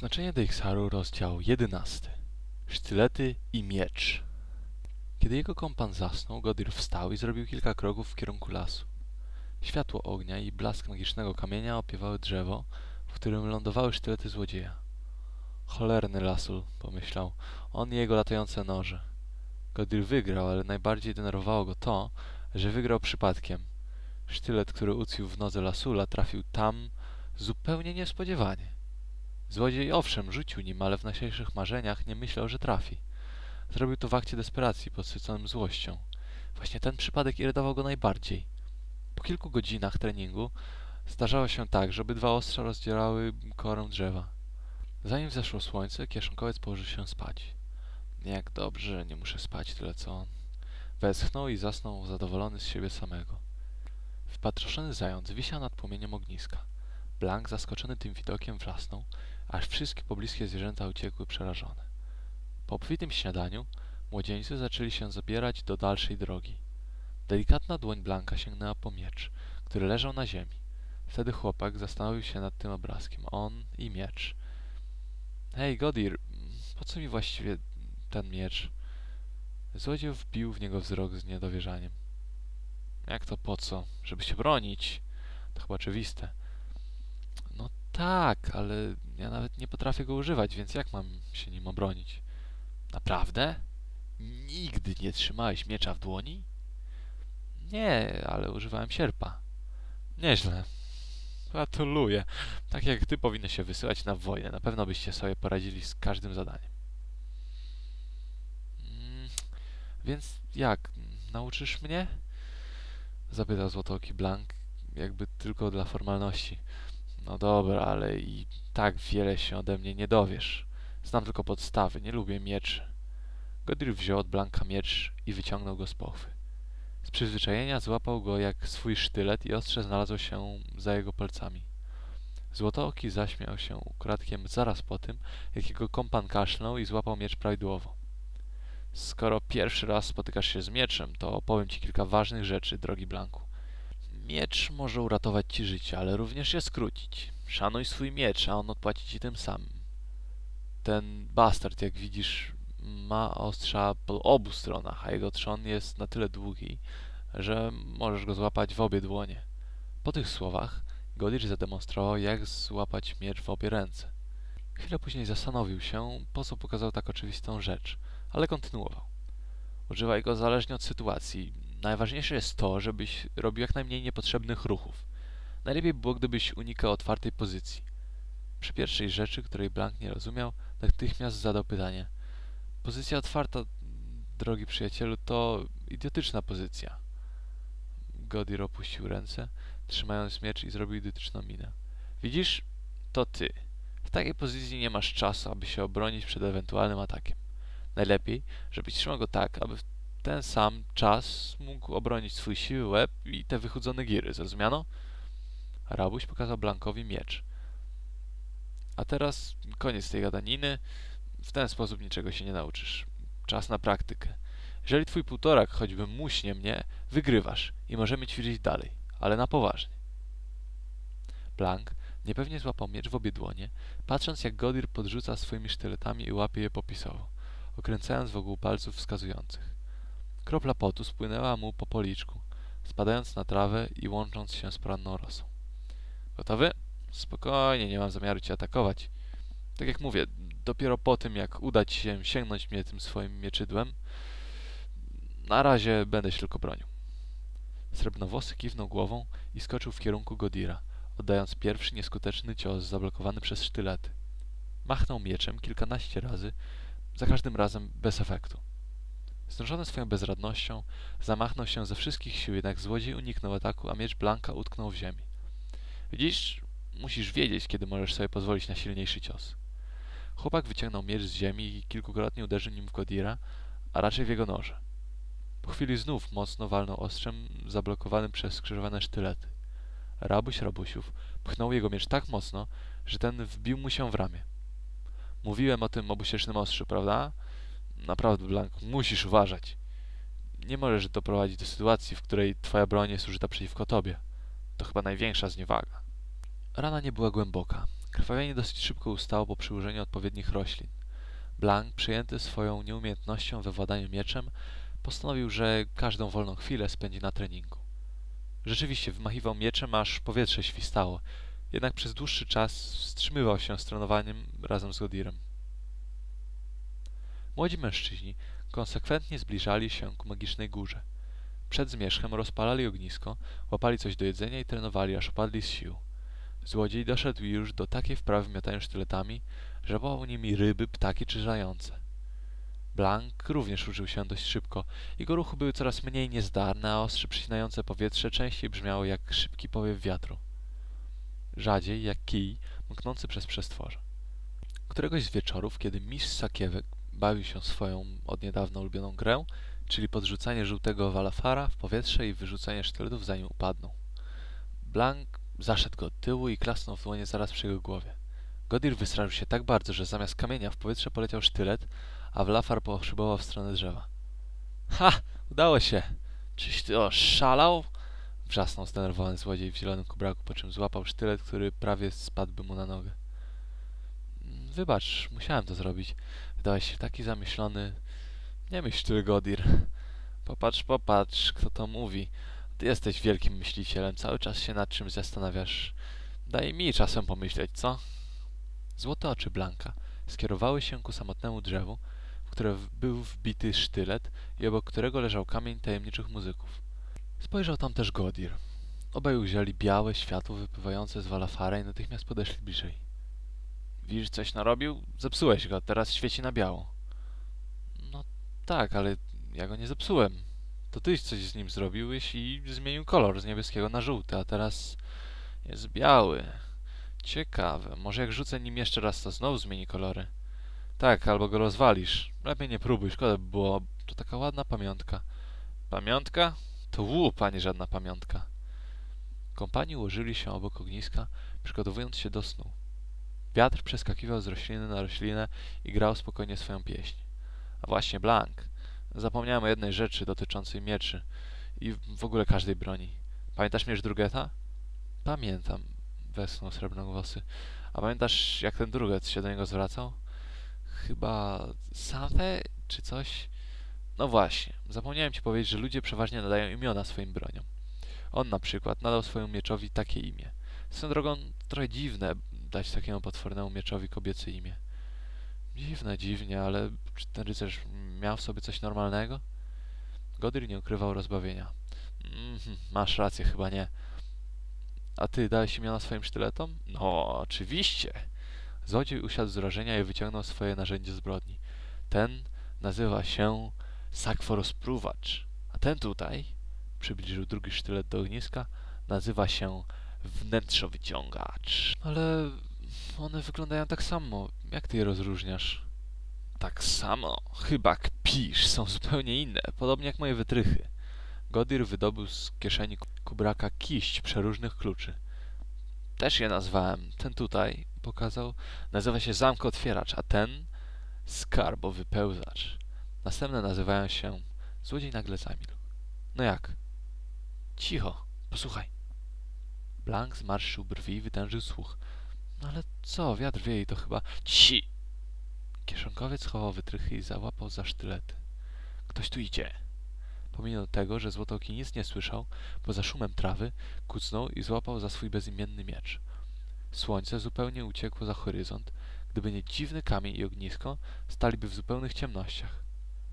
Znaczenie Deixaru, rozdział 11. Sztylety i miecz. Kiedy jego kompan zasnął, Godir wstał i zrobił kilka kroków w kierunku lasu. Światło ognia i blask magicznego kamienia opiewały drzewo, w którym lądowały sztylety złodzieja. Cholerny lasul, pomyślał, on i jego latające noże. Godir wygrał, ale najbardziej denerwowało go to, że wygrał przypadkiem. Sztylet, który ucwił w nodze lasula, trafił tam zupełnie niespodziewanie. Złodziej owszem rzucił nim, ale w najśniejszych marzeniach nie myślał, że trafi. Zrobił to w akcie desperacji, podsyconym złością. Właśnie ten przypadek irytował go najbardziej. Po kilku godzinach treningu zdarzało się tak, że obydwa ostrza rozdzielały korę drzewa. Zanim wzeszło słońce, kieszonkowiec położył się spać. Jak dobrze, że nie muszę spać tyle co on. Westchnął i zasnął zadowolony z siebie samego. Wpatroszony zając wisiał nad płomieniem ogniska. Blank, zaskoczony tym widokiem, wlasnął, aż wszystkie pobliskie zwierzęta uciekły przerażone. Po obfitym śniadaniu młodzieńcy zaczęli się zabierać do dalszej drogi. Delikatna dłoń Blanka sięgnęła po miecz, który leżał na ziemi. Wtedy chłopak zastanowił się nad tym obrazkiem. On i miecz. Hej, Godir, po co mi właściwie ten miecz? Złodziej wbił w niego wzrok z niedowierzaniem. Jak to po co? Żeby się bronić. To chyba oczywiste. No tak, ale ja nawet nie potrafię go używać, więc jak mam się nim obronić? Naprawdę? Nigdy nie trzymałeś miecza w dłoni? Nie, ale używałem sierpa. Nieźle. Gratuluję. Tak jak ty powinno się wysyłać na wojnę. Na pewno byście sobie poradzili z każdym zadaniem. Mm, więc jak? Nauczysz mnie? Zapytał złotooki Blank, jakby tylko dla formalności. No dobra, ale i tak wiele się ode mnie nie dowiesz. Znam tylko podstawy, nie lubię mieczy. Godir wziął od Blanka miecz i wyciągnął go z pochwy. Z przyzwyczajenia złapał go jak swój sztylet i ostrze znalazło się za jego palcami. Złotooki zaśmiał się ukradkiem zaraz po tym, jak jego kompan kaszlnął i złapał miecz prawidłowo. Skoro pierwszy raz spotykasz się z mieczem, to opowiem ci kilka ważnych rzeczy, drogi Blanku. Miecz może uratować ci życie, ale również je skrócić. Szanuj swój miecz, a on odpłaci ci tym samym. Ten bastard, jak widzisz, ma ostrza po obu stronach, a jego trzon jest na tyle długi, że możesz go złapać w obie dłonie. Po tych słowach Godir zademonstrował, jak złapać miecz w obie ręce. Chwilę później zastanowił się, po co pokazał tak oczywistą rzecz, ale kontynuował. Używaj go zależnie od sytuacji. Najważniejsze jest to, żebyś robił jak najmniej niepotrzebnych ruchów. Najlepiej było, gdybyś unikał otwartej pozycji. Przy pierwszej rzeczy, której Blank nie rozumiał, natychmiast zadał pytanie. Pozycja otwarta, drogi przyjacielu, to idiotyczna pozycja. Godir opuścił ręce, trzymając miecz i zrobił idiotyczną minę. Widzisz, to ty. W takiej pozycji nie masz czasu, aby się obronić przed ewentualnym atakiem. Najlepiej, żebyś trzymał go tak, aby w ten sam czas mógł obronić swój siły łeb i te wychudzone giry, zrozumiano? Rabuś pokazał Blankowi miecz. A teraz koniec tej gadaniny. W ten sposób niczego się nie nauczysz. Czas na praktykę. Jeżeli twój półtorak choćby muśnie mnie, wygrywasz i możemy ćwiczyć dalej, ale na poważnie. Blank niepewnie złapał miecz w obie dłonie, patrząc jak Godir podrzuca swoimi sztyletami i łapie je popisowo, okręcając wokół palców wskazujących. Kropla potu spłynęła mu po policzku, spadając na trawę i łącząc się z poranną rosą. Gotowy? Spokojnie, nie mam zamiaru cię atakować. Tak jak mówię, dopiero po tym, jak uda ci się sięgnąć mnie tym swoim mieczydłem, na razie będę się tylko bronił. Srebrnowłosy kiwnął głową i skoczył w kierunku Godira, oddając pierwszy nieskuteczny cios zablokowany przez sztylety. Machnął mieczem kilkanaście razy, za każdym razem bez efektu. Znużony swoją bezradnością, zamachnął się ze wszystkich sił, jednak złodziej uniknął ataku, a miecz Blanka utknął w ziemi. Widzisz, musisz wiedzieć, kiedy możesz sobie pozwolić na silniejszy cios. Chłopak wyciągnął miecz z ziemi i kilkukrotnie uderzył nim w Godira, a raczej w jego noże. Po chwili znów mocno walnął ostrzem zablokowanym przez skrzyżowane sztylety. Rabuś Rabusiów pchnął jego miecz tak mocno, że ten wbił mu się w ramię. Mówiłem o tym obusiecznym ostrzu, prawda? Naprawdę, Blank, musisz uważać. Nie możesz doprowadzić do sytuacji, w której twoja broń jest użyta przeciwko tobie. To chyba największa zniewaga. Rana nie była głęboka. Krwawienie dosyć szybko ustało po przyłożeniu odpowiednich roślin. Blank, przejęty swoją nieumiejętnością we władaniu mieczem, postanowił, że każdą wolną chwilę spędzi na treningu. Rzeczywiście wymachiwał mieczem, aż powietrze świstało, jednak przez dłuższy czas wstrzymywał się z trenowaniem razem z Godirem. Młodzi mężczyźni konsekwentnie zbliżali się ku magicznej górze. Przed zmierzchem rozpalali ognisko, łapali coś do jedzenia i trenowali, aż opadli z sił. Złodziej doszedł już do takiej wprawy w miotaniu sztyletami, że wołał nimi ryby, ptaki czy zające. Blank również użył się dość szybko. Jego ruchy były coraz mniej niezdarne, a ostrze przycinające powietrze częściej brzmiało jak szybki powiew wiatru. Rzadziej jak kij mknący przez przestworze. Któregoś z wieczorów, kiedy mistrz Sakiewek bawił się swoją od niedawna ulubioną grę, czyli podrzucanie żółtego walafara w powietrze i wyrzucanie sztyletów zanim upadną. Blank zaszedł go od tyłu i klasnął w dłonie zaraz przy jego głowie. Godir wystraszył się tak bardzo, że zamiast kamienia w powietrze poleciał sztylet, a Wlafar poszybował w stronę drzewa. Ha! Udało się! Czyś ty oszalał? Wrzasnął zdenerwowany złodziej w zielonym kubraku, po czym złapał sztylet, który prawie spadłby mu na nogę. Wybacz, musiałem to zrobić. Wydałeś się taki zamyślony. Nie myśl tyle, Godir. Popatrz, popatrz, kto to mówi. Ty jesteś wielkim myślicielem, cały czas się nad czymś zastanawiasz. Daj mi czasem pomyśleć, co? Złote oczy Blanka skierowały się ku samotnemu drzewu, w które był wbity sztylet i obok którego leżał kamień tajemniczych muzyków. Spojrzał tam też Godir. Obaj ujrzeli białe światło wypływające z Walafara i natychmiast podeszli bliżej. Widzisz, coś narobił? Zepsułeś go, teraz świeci na biało. No tak, ale ja go nie zepsułem. To tyś coś z nim zrobiłeś i zmienił kolor z niebieskiego na żółty, a teraz jest biały. Ciekawe, może jak rzucę nim jeszcze raz, to znowu zmieni kolory. Tak, albo go rozwalisz. Lepiej nie próbuj, szkoda by było. To taka ładna pamiątka. Pamiątka? To łup, a nie żadna pamiątka. Kompanii ułożyli się obok ogniska, przygotowując się do snu. Wiatr przeskakiwał z rośliny na roślinę i grał spokojnie swoją pieśń. A właśnie, Blank. Zapomniałem o jednej rzeczy dotyczącej mieczy i w ogóle każdej broni. Pamiętasz miecz Drugeta? Pamiętam, westchnął srebrnogłosy. A pamiętasz, jak ten druget się do niego zwracał? Chyba Sante czy coś? No właśnie, zapomniałem ci powiedzieć, że ludzie przeważnie nadają imiona swoim broniom. On na przykład nadał swojemu mieczowi takie imię. Swoją drogą trochę dziwne dać takiemu potwornemu mieczowi kobiece imię. Dziwne, dziwnie, ale czy ten rycerz miał w sobie coś normalnego? Godir nie ukrywał rozbawienia. Mm, masz rację, chyba nie. A ty dałeś imiona swoim sztyletom? No, oczywiście. Złodziej usiadł z wrażenia i wyciągnął swoje narzędzie zbrodni. Ten nazywa się sakworozpruwacz, a ten tutaj, przybliżył drugi sztylet do ogniska, nazywa się wnętrzowyciągacz. Ale one wyglądają tak samo. Jak ty je rozróżniasz? Tak samo? Chyba kpisz. Są zupełnie inne, podobnie jak moje wytrychy. Godir wydobył z kieszeni kubraka kiść przeróżnych kluczy. Też je nazwałem. Ten tutaj, pokazał, nazywa się zamko otwieracz, a ten skarbowy pełzacz. Następne nazywają się... Złodziej nagle zamilkł. No jak? Cicho, posłuchaj. Blank zmarszył brwi i wytężył słuch. No ale co, wiatr wieje to chyba... Ci! Kieszonkowiec chował wytrychy i załapał za sztylety. Ktoś tu idzie. Pomimo tego, że Złotoki nic nie słyszał, poza szumem trawy, kucnął i złapał za swój bezimienny miecz. Słońce zupełnie uciekło za horyzont. Gdyby nie dziwny kamień i ognisko, staliby w zupełnych ciemnościach.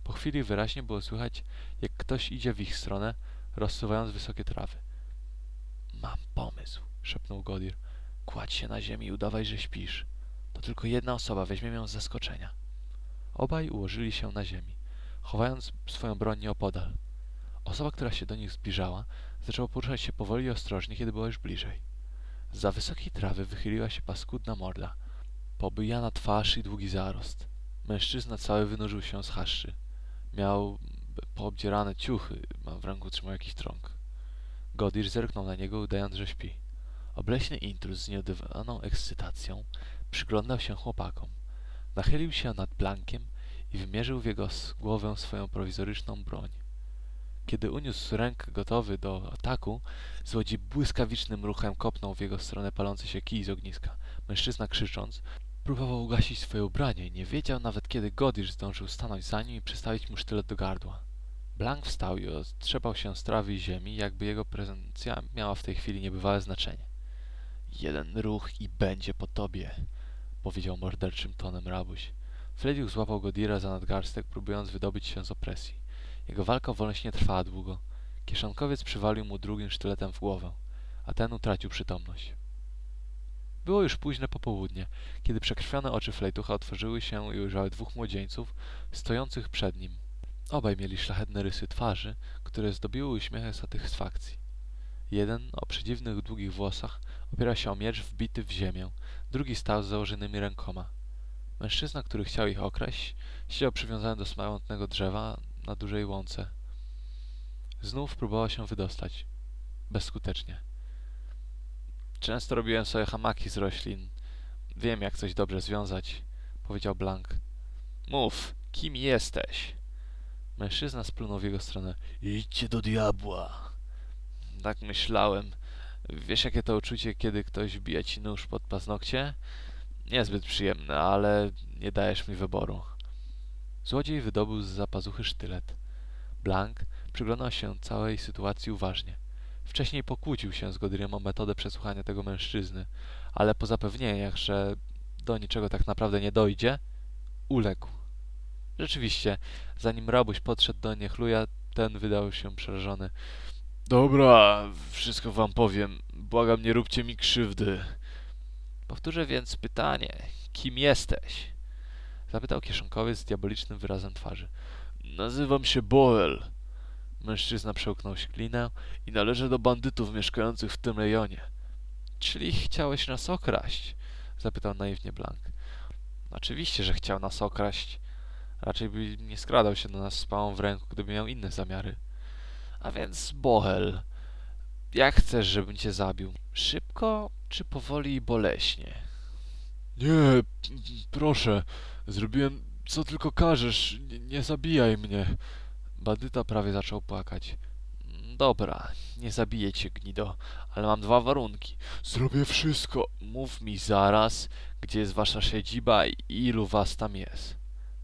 Po chwili wyraźnie było słychać, jak ktoś idzie w ich stronę, rozsuwając wysokie trawy. Mam pomysł, szepnął Godir. Kładź się na ziemi i udawaj, że śpisz. To tylko jedna osoba, weźmie ją z zaskoczenia. Obaj ułożyli się na ziemi, chowając swoją broń nieopodal. Osoba, która się do nich zbliżała, zaczęła poruszać się powoli i ostrożnie, kiedy była już bliżej. Za wysokiej trawy wychyliła się paskudna morda, pobijana twarz i długi zarost. Mężczyzna cały wynurzył się z chaszczy. Miał poobdzierane ciuchy, a w ręku trzymał jakiś trąg. Godir zerknął na niego, udając, że śpi. Obleśny intruz z nieodywaną ekscytacją przyglądał się chłopakom. Nachylił się nad Blankiem i wymierzył w jego głowę swoją prowizoryczną broń. Kiedy uniósł rękę gotowy do ataku, złodziej błyskawicznym ruchem kopnął w jego stronę palący się kij z ogniska. Mężczyzna krzycząc, próbował ugasić swoje ubranie i nie wiedział nawet kiedy Godir zdążył stanąć za nim i przystawić mu sztylet do gardła. Blank wstał i otrzepał się z trawy ziemi, jakby jego prezencja miała w tej chwili niebywałe znaczenie. Jeden ruch i będzie po tobie, powiedział morderczym tonem rabuś. Flediuch złapał Godira za nadgarstek, próbując wydobyć się z opresji. Jego walka o wolność nie trwała długo. Kieszonkowiec przywalił mu drugim sztyletem w głowę, a ten utracił przytomność. Było już późne popołudnie, kiedy przekrwione oczy Flejtucha otworzyły się i ujrzały dwóch młodzieńców stojących przed nim. Obaj mieli szlachetne rysy twarzy, które zdobiły uśmiechem satysfakcji. Jeden, o przedziwnych długich włosach, opierał się o miecz wbity w ziemię, drugi stał z założonymi rękoma. Mężczyzna, który chciał ich okraść, siedział przywiązany do samotnego drzewa na dużej łące. Znów próbował się wydostać. Bezskutecznie. Często robiłem sobie hamaki z roślin. Wiem, jak coś dobrze związać, powiedział Blank. Mów, kim jesteś? Mężczyzna splunął w jego stronę. Idźcie do diabła. Tak myślałem. Wiesz, jakie to uczucie, kiedy ktoś wbija ci nóż pod paznokcie? Niezbyt przyjemne, ale nie dajesz mi wyboru. Złodziej wydobył z zapazuchy sztylet. Blank przyglądał się całej sytuacji uważnie. Wcześniej pokłócił się z Godriem o metodę przesłuchania tego mężczyzny, ale po zapewnieniach, że do niczego tak naprawdę nie dojdzie, uległ. Rzeczywiście, zanim rabuś podszedł do niechluja, ten wydał się przerażony. Dobra, wszystko wam powiem. Błagam, nie róbcie mi krzywdy. Powtórzę więc pytanie. Kim jesteś? Zapytał kieszonkowiec z diabolicznym wyrazem twarzy. Nazywam się Boel. Mężczyzna przełknął ślinę i należę do bandytów mieszkających w tym rejonie. Czyli chciałeś nas okraść? Zapytał naiwnie Blank. Oczywiście, że chciał nas okraść. Raczej by nie skradał się do nas z pałą w ręku, gdyby miał inne zamiary. A więc, Bohel, jak chcesz, żebym cię zabił? Szybko, czy powoli i boleśnie? Nie, proszę, zrobiłem co tylko każesz, nie, nie zabijaj mnie. Bandyta prawie zaczął płakać. Dobra, nie zabiję cię, gnido, ale mam dwa warunki. Zrobię wszystko. Mów mi zaraz, gdzie jest wasza siedziba i ilu was tam jest.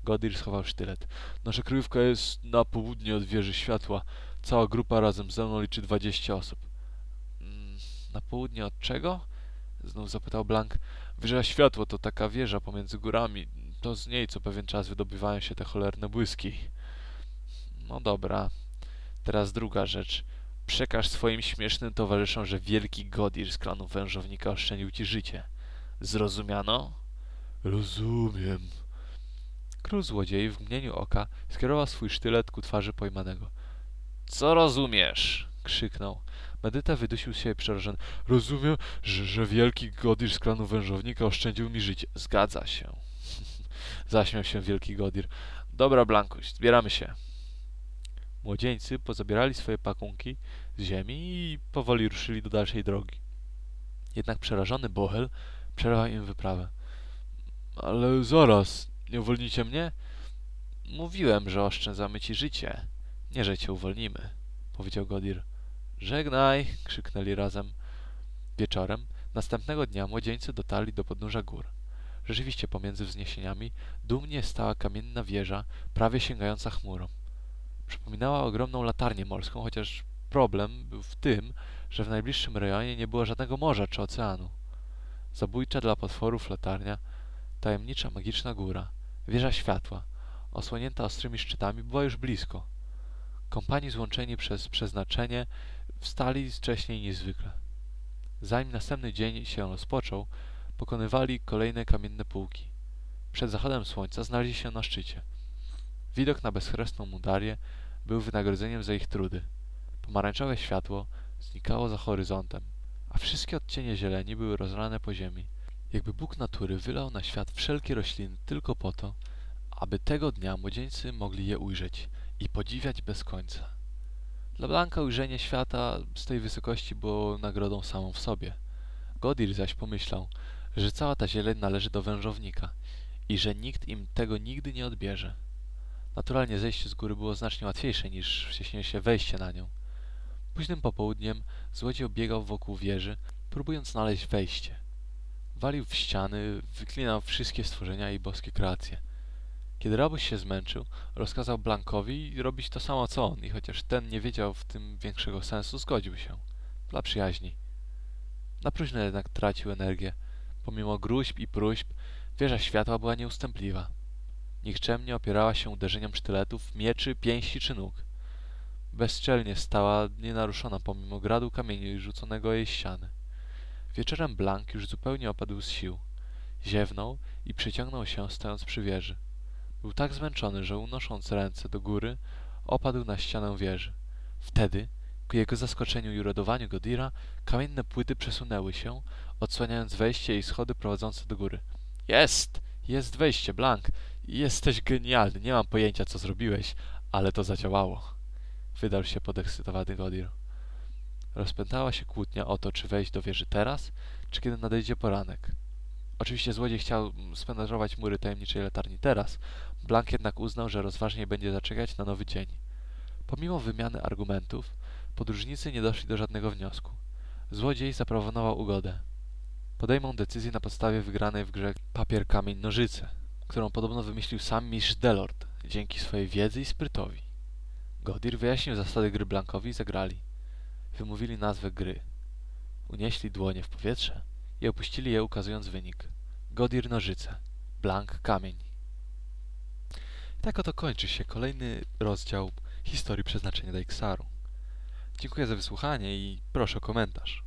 Godir schował sztylet. Nasza kryjówka jest na południe od wieży światła. Cała grupa razem ze mną liczy dwadzieścia osób. Mm, na południe od czego? Znów zapytał Blank. Wieża światło to taka wieża pomiędzy górami. To z niej co pewien czas wydobywają się te cholerne błyski. No dobra. Teraz druga rzecz. Przekaż swoim śmiesznym towarzyszom, że wielki Godir z klanu wężownika oszczędził ci życie. Zrozumiano? Rozumiem. Król złodziei w mgnieniu oka skierował swój sztylet ku twarzy pojmanego. Co rozumiesz? krzyknął. Medyta wydusił się przerażony. Rozumiem, że, że wielki Godir z klanu wężownika oszczędził mi życie. Zgadza się. Zaśmiał się wielki Godir. Dobra, Blankuś, zbieramy się. Młodzieńcy pozabierali swoje pakunki z ziemi i powoli ruszyli do dalszej drogi. Jednak przerażony Bohel przerwał im wyprawę. Ale zaraz, nie uwolnicie mnie? Mówiłem, że oszczędzamy ci życie. Nie, że cię uwolnimy, powiedział Godir. Żegnaj! krzyknęli razem. Wieczorem następnego dnia młodzieńcy dotarli do podnóża gór. Rzeczywiście pomiędzy wzniesieniami dumnie stała kamienna wieża, prawie sięgająca chmurą. Przypominała ogromną latarnię morską, chociaż problem był w tym, że w najbliższym rejonie nie było żadnego morza czy oceanu. Zabójcza dla potworów latarnia, tajemnicza magiczna góra, wieża światła, osłonięta ostrymi szczytami, była już blisko. Kompanii złączeni przez przeznaczenie wstali wcześniej niż zwykle. Zanim następny dzień się rozpoczął, pokonywali kolejne kamienne półki. Przed zachodem słońca znaleźli się na szczycie. Widok na bezchresną Mudarię był wynagrodzeniem za ich trudy. Pomarańczowe światło znikało za horyzontem, a wszystkie odcienie zieleni były rozlane po ziemi. Jakby Bóg natury wylał na świat wszelkie rośliny tylko po to, aby tego dnia młodzieńcy mogli je ujrzeć i podziwiać bez końca. Dla Blanka ujrzenie świata z tej wysokości było nagrodą samą w sobie. Godir zaś pomyślał, że cała ta zieleń należy do wężownika i że nikt im tego nigdy nie odbierze. Naturalnie zejście z góry było znacznie łatwiejsze niż wcześniejsze wejście na nią. Późnym popołudniem złodziej biegał wokół wieży, próbując znaleźć wejście. Walił w ściany, wyklinał wszystkie stworzenia i boskie kreacje. Kiedy rabuś się zmęczył, rozkazał Blankowi robić to samo co on i chociaż ten nie wiedział w tym większego sensu, zgodził się. Dla przyjaźni. Na próżno jednak tracił energię. Pomimo gruźb i próśb, wieża światła była nieustępliwa. Nikczemnie opierała się uderzeniom sztyletów, mieczy, pięści czy nóg. Bezczelnie stała, nienaruszona pomimo gradu kamieni rzuconego jej ściany. Wieczorem Blank już zupełnie opadł z sił. Ziewnął i przyciągnął się, stojąc przy wieży. Był tak zmęczony, że unosząc ręce do góry, opadł na ścianę wieży. Wtedy, ku jego zaskoczeniu i uradowaniu Godira, kamienne płyty przesunęły się, odsłaniając wejście i schody prowadzące do góry. Jest! Jest wejście, Blank! Jesteś genialny, nie mam pojęcia, co zrobiłeś, ale to zadziałało. Wydał się podekscytowany Godir. Rozpętała się kłótnia o to, czy wejść do wieży teraz, czy kiedy nadejdzie poranek. Oczywiście złodziej chciał spenetrować mury tajemniczej latarni teraz, Blank jednak uznał, że rozważniej będzie zaczekać na nowy dzień. Pomimo wymiany argumentów, podróżnicy nie doszli do żadnego wniosku. Złodziej zaproponował ugodę. Podejmą decyzję na podstawie wygranej w grze papier, kamień, nożyce, którą podobno wymyślił sam mistrz Delord, dzięki swojej wiedzy i sprytowi. Godir wyjaśnił zasady gry Blankowi i zagrali. Wymówili nazwę gry. Unieśli dłonie w powietrze i opuścili je ukazując wynik. Godir nożyce, Blank kamień. Tak oto kończy się kolejny rozdział historii przeznaczenia Daiksaru. Dziękuję za wysłuchanie i proszę o komentarz.